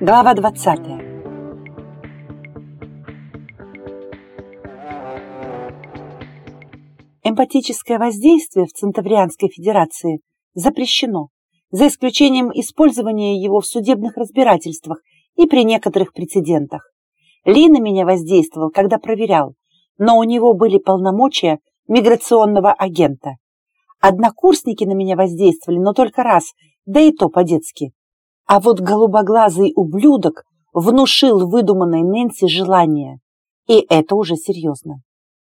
Глава 20. Эмпатическое воздействие в Центаврианской Федерации запрещено, за исключением использования его в судебных разбирательствах и при некоторых прецедентах. Ли на меня воздействовал, когда проверял, но у него были полномочия миграционного агента. Однокурсники на меня воздействовали, но только раз, да и то по-детски. А вот голубоглазый ублюдок внушил выдуманной Нэнси желание. И это уже серьезно.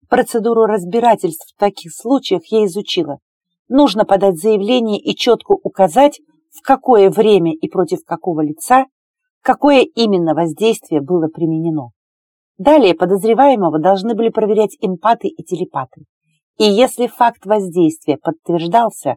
Процедуру разбирательств в таких случаях я изучила. Нужно подать заявление и четко указать, в какое время и против какого лица, какое именно воздействие было применено. Далее подозреваемого должны были проверять эмпаты и телепаты. И если факт воздействия подтверждался,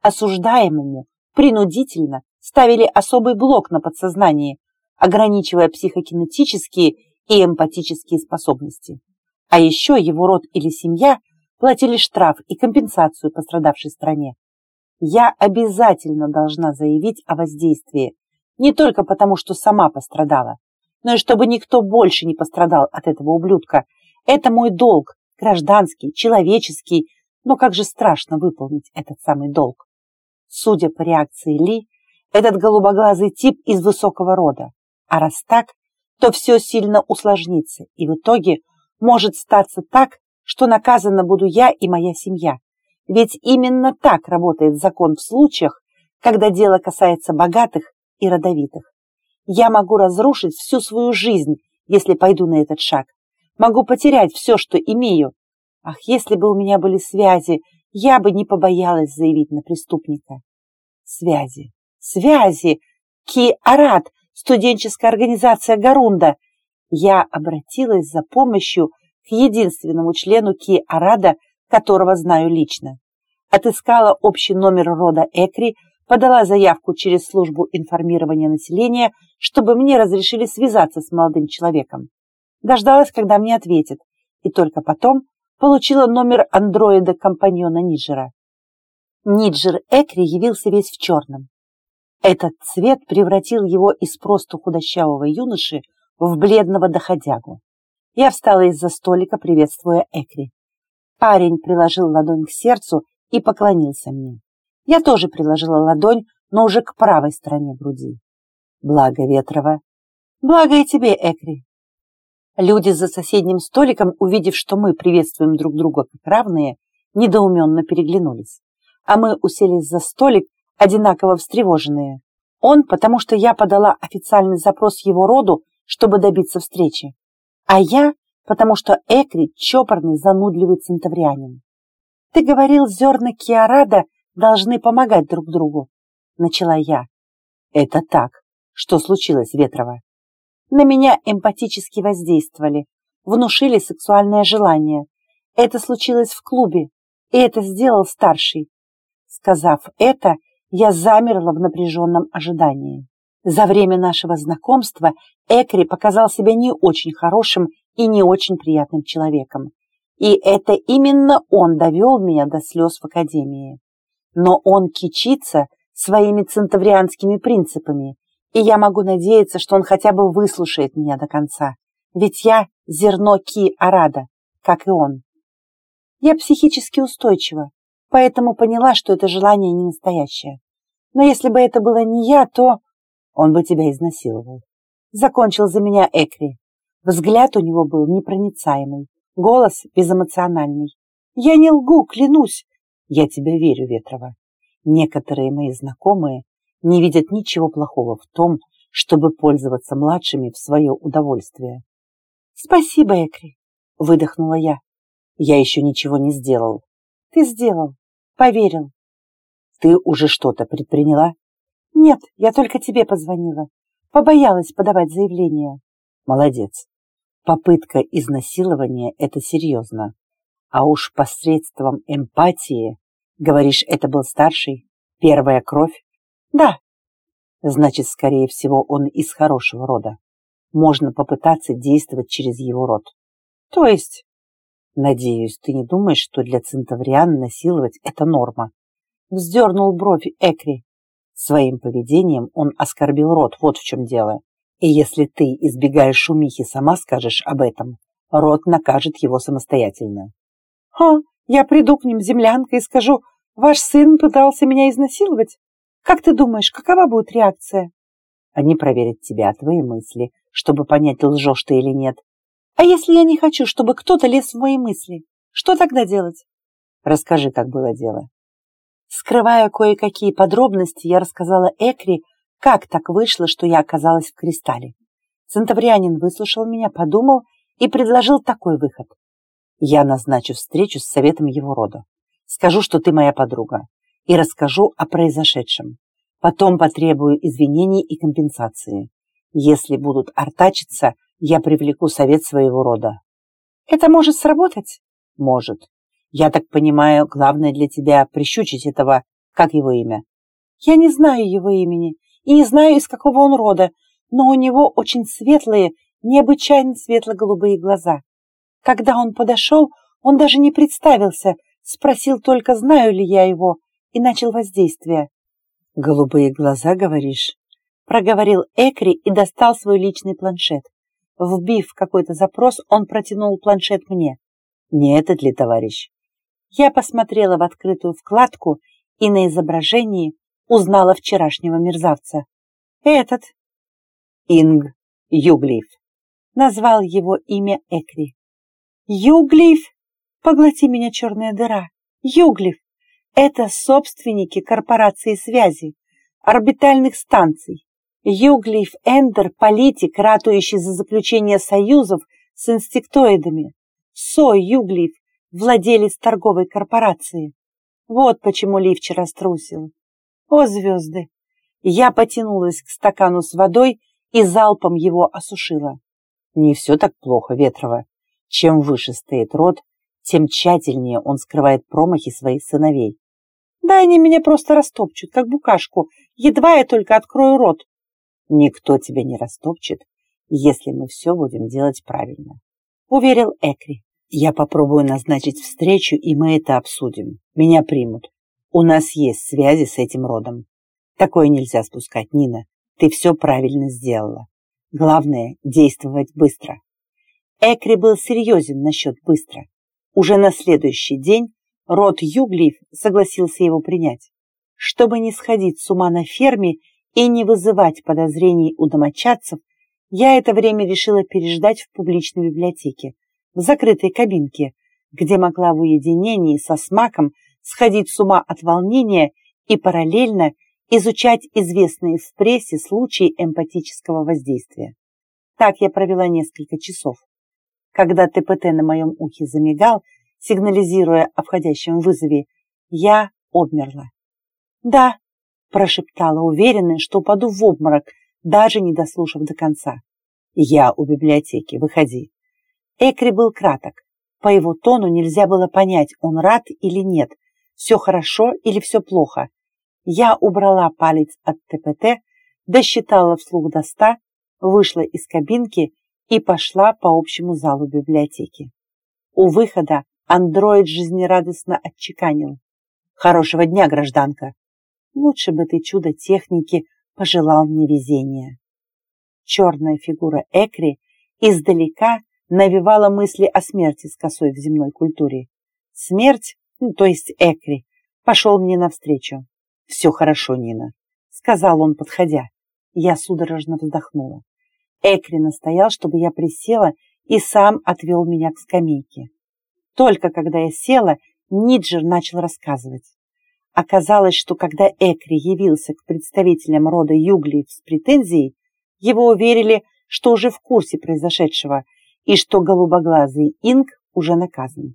осуждаемому принудительно ставили особый блок на подсознании, ограничивая психокинетические и эмпатические способности. А еще его род или семья платили штраф и компенсацию пострадавшей стране. Я обязательно должна заявить о воздействии, не только потому, что сама пострадала, но и чтобы никто больше не пострадал от этого ублюдка. Это мой долг, гражданский, человеческий, но как же страшно выполнить этот самый долг. Судя по реакции Ли, этот голубоглазый тип из высокого рода. А раз так, то все сильно усложнится, и в итоге может статься так, что наказана буду я и моя семья. Ведь именно так работает закон в случаях, когда дело касается богатых и родовитых. Я могу разрушить всю свою жизнь, если пойду на этот шаг. Могу потерять все, что имею. Ах, если бы у меня были связи, я бы не побоялась заявить на преступника. Связи. Связи. Ки-Арат, студенческая организация Гарунда. Я обратилась за помощью к единственному члену Ки-Арада, которого знаю лично. Отыскала общий номер рода Экри, подала заявку через службу информирования населения, чтобы мне разрешили связаться с молодым человеком. Дождалась, когда мне ответят, и только потом получила номер андроида-компаньона Ниджера. Ниджер Экри явился весь в черном. Этот цвет превратил его из просто худощавого юноши в бледного доходягу. Я встала из-за столика, приветствуя Экри. Парень приложил ладонь к сердцу и поклонился мне. Я тоже приложила ладонь, но уже к правой стороне груди. Благо Ветрова. Благо и тебе, Экри. Люди за соседним столиком, увидев, что мы приветствуем друг друга как равные, недоуменно переглянулись. А мы уселись за столик, одинаково встревоженные. Он, потому что я подала официальный запрос его роду, чтобы добиться встречи. А я, потому что Экри – чопорный, занудливый центаврианин. Ты говорил, зерна Киарада должны помогать друг другу, начала я. Это так. Что случилось, Ветрова? На меня эмпатически воздействовали, внушили сексуальное желание. Это случилось в клубе, и это сделал старший. Сказав это, я замерла в напряженном ожидании. За время нашего знакомства Экри показал себя не очень хорошим и не очень приятным человеком. И это именно он довел меня до слез в академии. Но он кичится своими центаврианскими принципами, и я могу надеяться, что он хотя бы выслушает меня до конца. Ведь я зерно Ки-Арада, как и он. Я психически устойчива, поэтому поняла, что это желание не настоящее. Но если бы это была не я, то он бы тебя изнасиловал. Закончил за меня Экри. Взгляд у него был непроницаемый, голос безэмоциональный. Я не лгу, клянусь. Я тебе верю, Ветрова. Некоторые мои знакомые не видят ничего плохого в том, чтобы пользоваться младшими в свое удовольствие. Спасибо, Экри, выдохнула я. Я еще ничего не сделал. Ты сделал. Поверил. Ты уже что-то предприняла? Нет, я только тебе позвонила. Побоялась подавать заявление. Молодец. Попытка изнасилования – это серьезно. А уж посредством эмпатии, говоришь, это был старший? Первая кровь? Да. Значит, скорее всего, он из хорошего рода. Можно попытаться действовать через его род. То есть? Надеюсь, ты не думаешь, что для центавриан насиловать – это норма? Вздернул бровь Экри. Своим поведением он оскорбил род, вот в чем дело. И если ты, избегаешь шумихи, сама скажешь об этом, род накажет его самостоятельно. «Ха, я приду к ним, землянка, и скажу, ваш сын пытался меня изнасиловать? Как ты думаешь, какова будет реакция?» Они проверят тебя, твои мысли, чтобы понять, лжешь ты или нет. А если я не хочу, чтобы кто-то лез в мои мысли, что тогда делать? Расскажи, как было дело. Скрывая кое-какие подробности, я рассказала Экри, как так вышло, что я оказалась в кристалле. Центаврианин выслушал меня, подумал и предложил такой выход. Я назначу встречу с советом его рода. Скажу, что ты моя подруга, и расскажу о произошедшем. Потом потребую извинений и компенсации. Если будут артачиться, я привлеку совет своего рода. Это может сработать? Может. Я так понимаю, главное для тебя прищучить этого, как его имя? Я не знаю его имени и не знаю, из какого он рода, но у него очень светлые, необычайно светло-голубые глаза. Когда он подошел, он даже не представился, спросил только, знаю ли я его, и начал воздействие. «Голубые глаза, говоришь?» Проговорил Экри и достал свой личный планшет. Вбив какой-то запрос, он протянул планшет мне. «Не этот ли, товарищ?» Я посмотрела в открытую вкладку и на изображении узнала вчерашнего мерзавца. «Этот?» «Инг Юглиф», — назвал его имя Экри. «Юглиф? Поглоти меня, черная дыра! Юглиф! Это собственники корпорации связи, орбитальных станций. Юглиф Эндер – политик, ратующий за заключение союзов с инстиктоидами. Со Юглиф – владелец торговой корпорации. Вот почему Ли вчера струсил. О, звезды! Я потянулась к стакану с водой и залпом его осушила. Не все так плохо, Ветрова. Чем выше стоит род, тем тщательнее он скрывает промахи своих сыновей. Да они меня просто растопчут, как букашку, едва я только открою рот. Никто тебя не растопчет, если мы все будем делать правильно, уверил Экри. Я попробую назначить встречу, и мы это обсудим. Меня примут. У нас есть связи с этим родом. Такое нельзя спускать, Нина. Ты все правильно сделала. Главное – действовать быстро. Экри был серьезен насчет быстро. Уже на следующий день Род Юглиев согласился его принять. Чтобы не сходить с ума на ферме и не вызывать подозрений у домочадцев, я это время решила переждать в публичной библиотеке, в закрытой кабинке, где могла в уединении со смаком сходить с ума от волнения и параллельно изучать известные в прессе случаи эмпатического воздействия. Так я провела несколько часов. Когда ТПТ на моем ухе замигал, сигнализируя о входящем вызове, я обмерла. «Да», – прошептала, уверенная, что упаду в обморок, даже не дослушав до конца. «Я у библиотеки, выходи». Экри был краток. По его тону нельзя было понять, он рад или нет, все хорошо или все плохо. Я убрала палец от ТПТ, досчитала вслух до ста, вышла из кабинки и пошла по общему залу библиотеки. У выхода Андроид жизнерадостно отчеканил. «Хорошего дня, гражданка! Лучше бы ты чудо техники пожелал мне везения». Черная фигура Экри издалека навевала мысли о смерти с косой в земной культуре. Смерть, ну, то есть Экри, пошел мне навстречу. «Все хорошо, Нина», — сказал он, подходя. Я судорожно вздохнула. Экри настоял, чтобы я присела, и сам отвел меня к скамейке. Только когда я села, Ниджер начал рассказывать. Оказалось, что когда Экри явился к представителям рода Юглиев с претензией, его уверили, что уже в курсе произошедшего и что голубоглазый Инг уже наказан.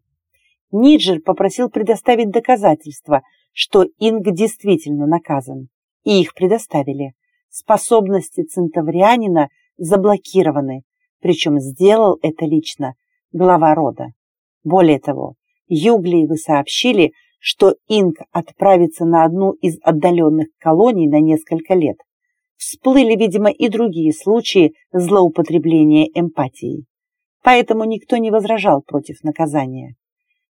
Ниджер попросил предоставить доказательства, что Инг действительно наказан, и их предоставили. Способности центаврианина заблокированы, причем сделал это лично глава рода. Более того, Юглиевы сообщили, что Инг отправится на одну из отдаленных колоний на несколько лет. Всплыли, видимо, и другие случаи злоупотребления эмпатией. Поэтому никто не возражал против наказания.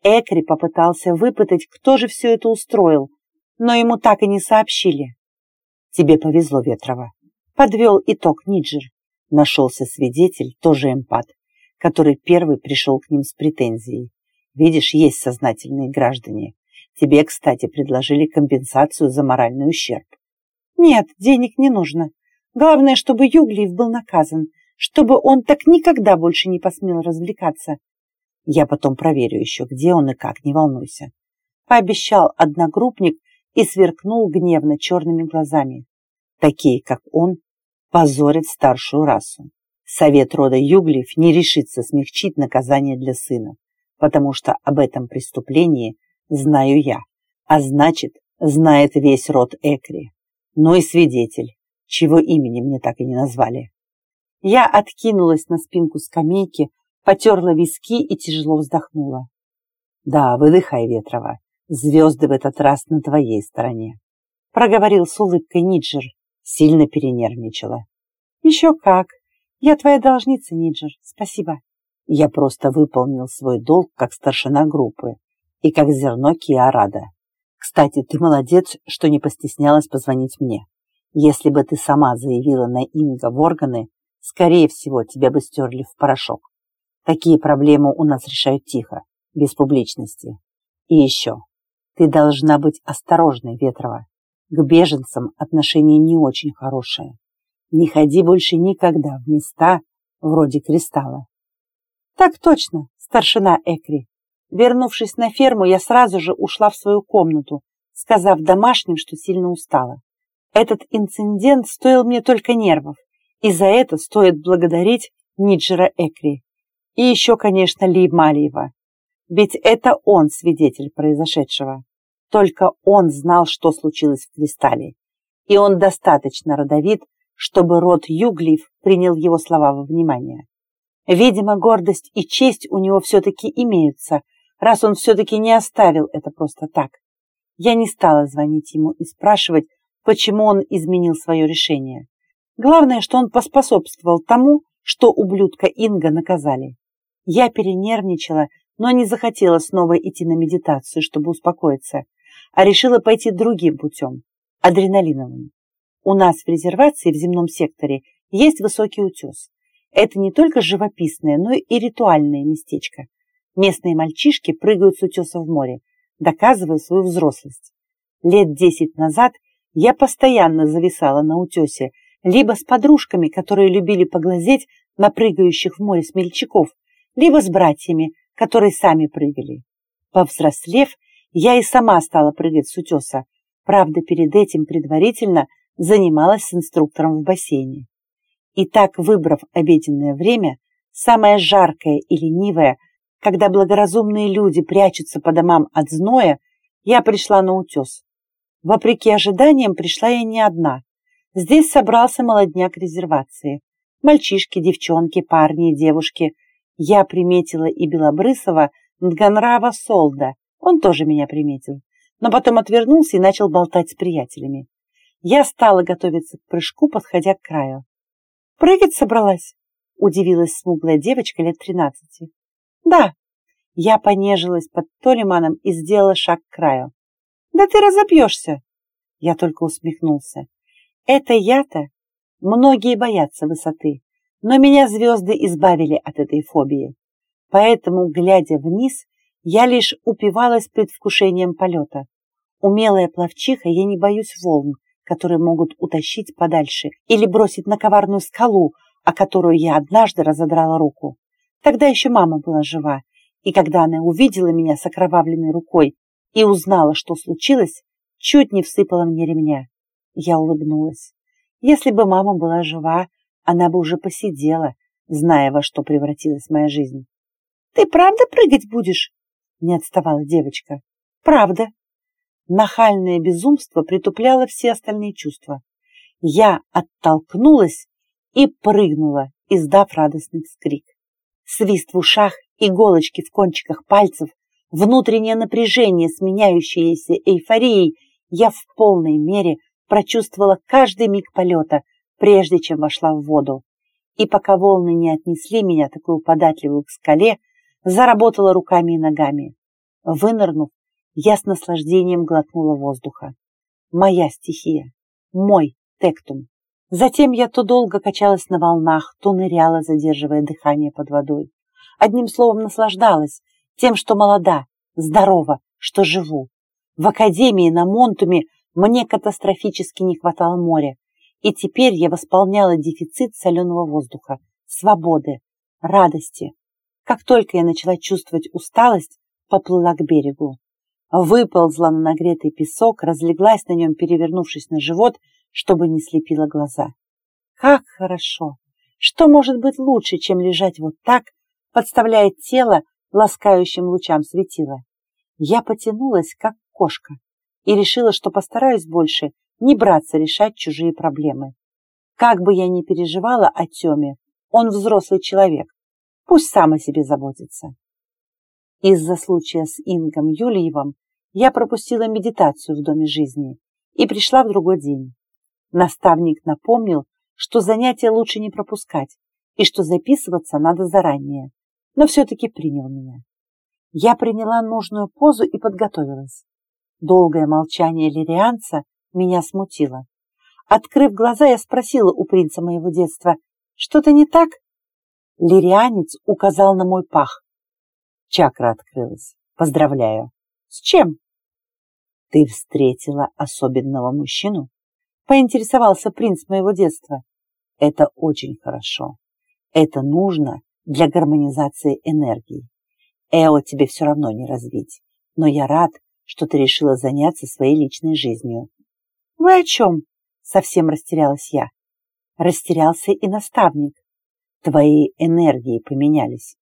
Экри попытался выпытать, кто же все это устроил, но ему так и не сообщили. Тебе повезло, Ветрова. Подвел итог Ниджер. Нашелся свидетель, тоже эмпат, который первый пришел к ним с претензией. Видишь, есть сознательные граждане. Тебе, кстати, предложили компенсацию за моральный ущерб. Нет, денег не нужно. Главное, чтобы Юглиев был наказан, чтобы он так никогда больше не посмел развлекаться. Я потом проверю еще, где он и как, не волнуйся. Пообещал одногруппник и сверкнул гневно черными глазами. Такие, как он, позорят старшую расу. Совет рода Юглиев не решится смягчить наказание для сына, потому что об этом преступлении знаю я, а значит, знает весь род Экри. Ну и свидетель, чего имени мне так и не назвали. Я откинулась на спинку скамейки, потерла виски и тяжело вздохнула. Да, выдыхай, Ветрова, звезды в этот раз на твоей стороне. Проговорил с улыбкой Ниджер, сильно перенервничала. Еще как. Я твоя должница, Ниджер, спасибо. Я просто выполнил свой долг как старшина группы и как зерно Киарада. Кстати, ты молодец, что не постеснялась позвонить мне. Если бы ты сама заявила на Инга в органы, скорее всего, тебя бы стерли в порошок. Такие проблемы у нас решают тихо, без публичности. И еще, ты должна быть осторожной, Ветрова. К беженцам отношение не очень хорошее. Не ходи больше никогда в места вроде кристалла. Так точно, старшина Экри. Вернувшись на ферму, я сразу же ушла в свою комнату, сказав домашним, что сильно устала. Этот инцидент стоил мне только нервов, и за это стоит благодарить Ниджера Экри. И еще, конечно, Ли Малиева. Ведь это он свидетель произошедшего. Только он знал, что случилось в Кристалле. И он достаточно родовит, чтобы род Юглиев принял его слова во внимание. Видимо, гордость и честь у него все-таки имеются, раз он все-таки не оставил это просто так. Я не стала звонить ему и спрашивать, почему он изменил свое решение. Главное, что он поспособствовал тому, что ублюдка Инга наказали. Я перенервничала, но не захотела снова идти на медитацию, чтобы успокоиться, а решила пойти другим путем, адреналиновым. У нас в резервации в земном секторе есть высокий утес. Это не только живописное, но и ритуальное местечко. Местные мальчишки прыгают с утеса в море, доказывая свою взрослость. Лет десять назад я постоянно зависала на утесе, либо с подружками, которые любили поглазеть на прыгающих в море смельчаков, либо с братьями, которые сами прыгали. Повзрослев, я и сама стала прыгать с утеса, правда, перед этим предварительно занималась с инструктором в бассейне. И так, выбрав обеденное время, самое жаркое и ленивое, когда благоразумные люди прячутся по домам от зноя, я пришла на утес. Вопреки ожиданиям пришла я не одна. Здесь собрался молодняк резервации. Мальчишки, девчонки, парни девушки. Я приметила и Белобрысова Нганрава Солда. Он тоже меня приметил. Но потом отвернулся и начал болтать с приятелями. Я стала готовиться к прыжку, подходя к краю. «Прыгать собралась?» – удивилась смуглая девочка лет тринадцати. «Да». Я понежилась под Толиманом и сделала шаг к краю. «Да ты разобьешься!» Я только усмехнулся. «Это я-то? Многие боятся высоты, но меня звезды избавили от этой фобии. Поэтому, глядя вниз, я лишь упивалась предвкушением полета. Умелая пловчиха, я не боюсь волн, которые могут утащить подальше или бросить на коварную скалу, о которую я однажды разодрала руку. Тогда еще мама была жива, и когда она увидела меня с окровавленной рукой и узнала, что случилось, чуть не всыпала мне ремня. Я улыбнулась. Если бы мама была жива, она бы уже посидела, зная, во что превратилась моя жизнь. «Ты правда прыгать будешь?» Не отставала девочка. «Правда». Нахальное безумство притупляло все остальные чувства. Я оттолкнулась и прыгнула, издав радостный вскрик. Свист в ушах, иголочки в кончиках пальцев, внутреннее напряжение, сменяющееся эйфорией, я в полной мере прочувствовала каждый миг полета, прежде чем вошла в воду. И пока волны не отнесли меня, такую податливую к скале, заработала руками и ногами. Вынырнув, я с наслаждением глотнула воздуха. моя стихия, мой тектум. Затем я то долго качалась на волнах, то ныряла, задерживая дыхание под водой. Одним словом, наслаждалась тем, что молода, здорова, что живу. В академии на Монтуме мне катастрофически не хватало моря, и теперь я восполняла дефицит соленого воздуха, свободы, радости. Как только я начала чувствовать усталость, поплыла к берегу. Выползла на нагретый песок, разлеглась на нем, перевернувшись на живот, чтобы не слепило глаза. Как хорошо! Что может быть лучше, чем лежать вот так, подставляя тело ласкающим лучам светила? Я потянулась, как кошка, и решила, что постараюсь больше не браться решать чужие проблемы. Как бы я ни переживала о Теме, он взрослый человек, пусть сам о себе заботится. Из-за случая с Ингом Юлиевым я пропустила медитацию в Доме жизни и пришла в другой день. Наставник напомнил, что занятия лучше не пропускать и что записываться надо заранее, но все-таки принял меня. Я приняла нужную позу и подготовилась. Долгое молчание лирианца меня смутило. Открыв глаза, я спросила у принца моего детства, что-то не так? Лирианец указал на мой пах. Чакра открылась. Поздравляю. С чем? Ты встретила особенного мужчину? Поинтересовался принц моего детства. Это очень хорошо. Это нужно для гармонизации энергии. Эо тебе все равно не развить. Но я рад, что ты решила заняться своей личной жизнью. Вы о чем? Совсем растерялась я. Растерялся и наставник. Твои энергии поменялись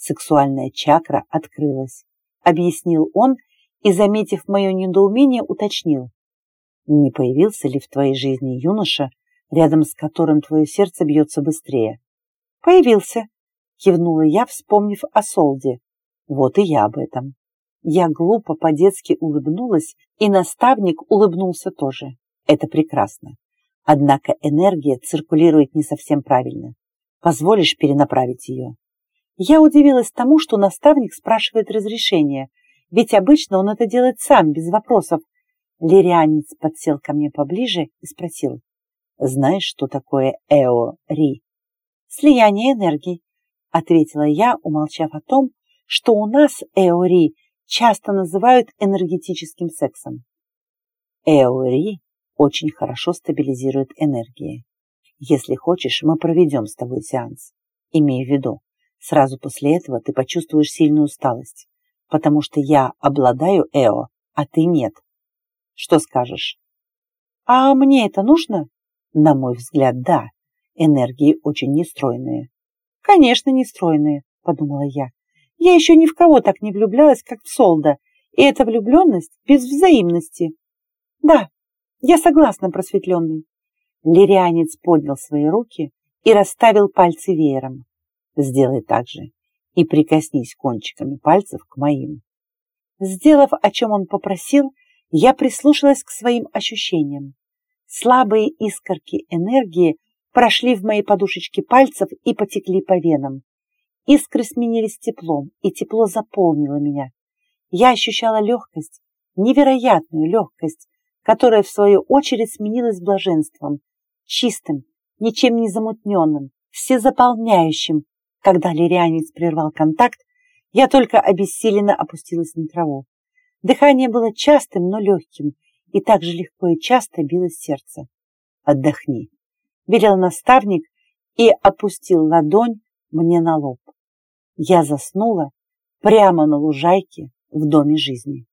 сексуальная чакра открылась, объяснил он и, заметив мое недоумение, уточнил. Не появился ли в твоей жизни юноша, рядом с которым твое сердце бьется быстрее? Появился, кивнула я, вспомнив о Солде. Вот и я об этом. Я глупо по-детски улыбнулась, и наставник улыбнулся тоже. Это прекрасно. Однако энергия циркулирует не совсем правильно. Позволишь перенаправить ее? Я удивилась тому, что наставник спрашивает разрешения, ведь обычно он это делает сам, без вопросов. Лирианец подсел ко мне поближе и спросил, «Знаешь, что такое Эо-Ри?» «Слияние энергий», — ответила я, умолчав о том, что у нас Эо-Ри часто называют энергетическим сексом. Эо-Ри очень хорошо стабилизирует энергии. Если хочешь, мы проведем с тобой сеанс. Имей в виду, Сразу после этого ты почувствуешь сильную усталость, потому что я обладаю Эо, а ты нет. Что скажешь? А мне это нужно? На мой взгляд, да. Энергии очень нестройные. Конечно, нестройные, подумала я. Я еще ни в кого так не влюблялась, как в Солда, и эта влюбленность без взаимности. Да, я согласна, просветленный. Лирианец поднял свои руки и расставил пальцы веером. Сделай так же и прикоснись кончиками пальцев к моим. Сделав, о чем он попросил, я прислушалась к своим ощущениям. Слабые искорки энергии прошли в мои подушечки пальцев и потекли по венам. Искры сменились теплом, и тепло заполнило меня. Я ощущала легкость, невероятную легкость, которая, в свою очередь, сменилась блаженством, чистым, ничем не замутненным, всезаполняющим, когда лирианец прервал контакт, я только обессиленно опустилась на траву. Дыхание было частым, но легким, и так же легко и часто билось сердце. «Отдохни», — велел наставник и опустил ладонь мне на лоб. Я заснула прямо на лужайке в доме жизни.